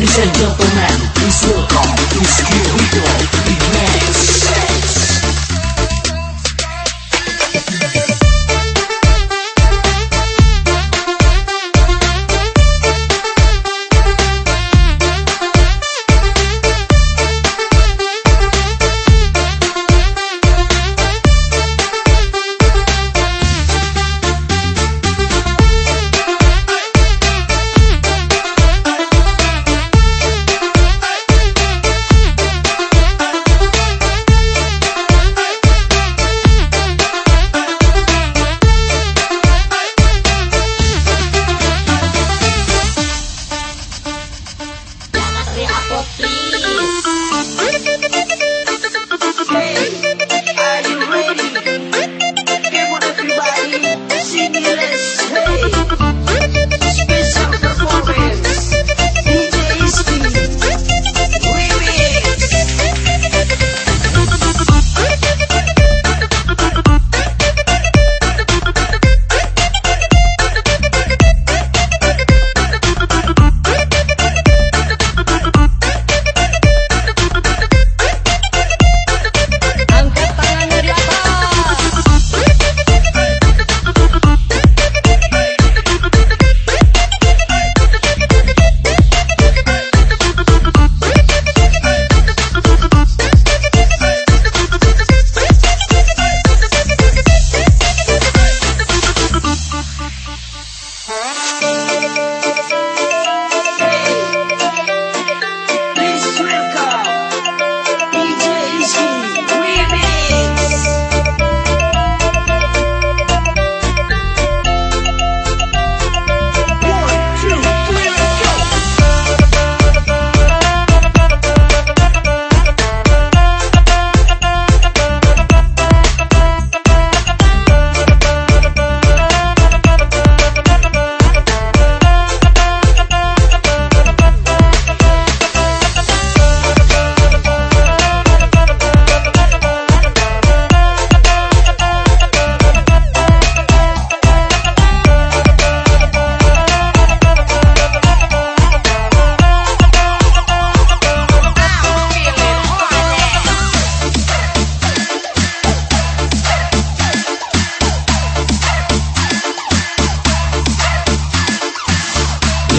Ladies and gentlemen, please welcome, please here we go, man.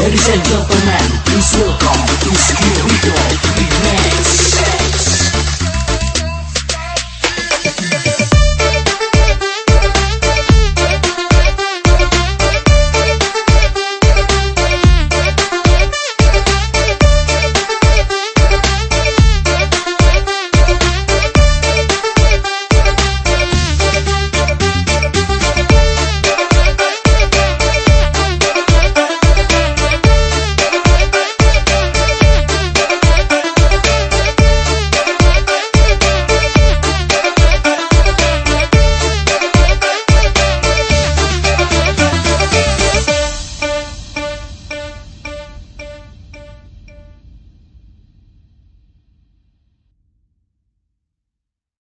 Ladies and gentlemen, please welcome to Skill We Remix.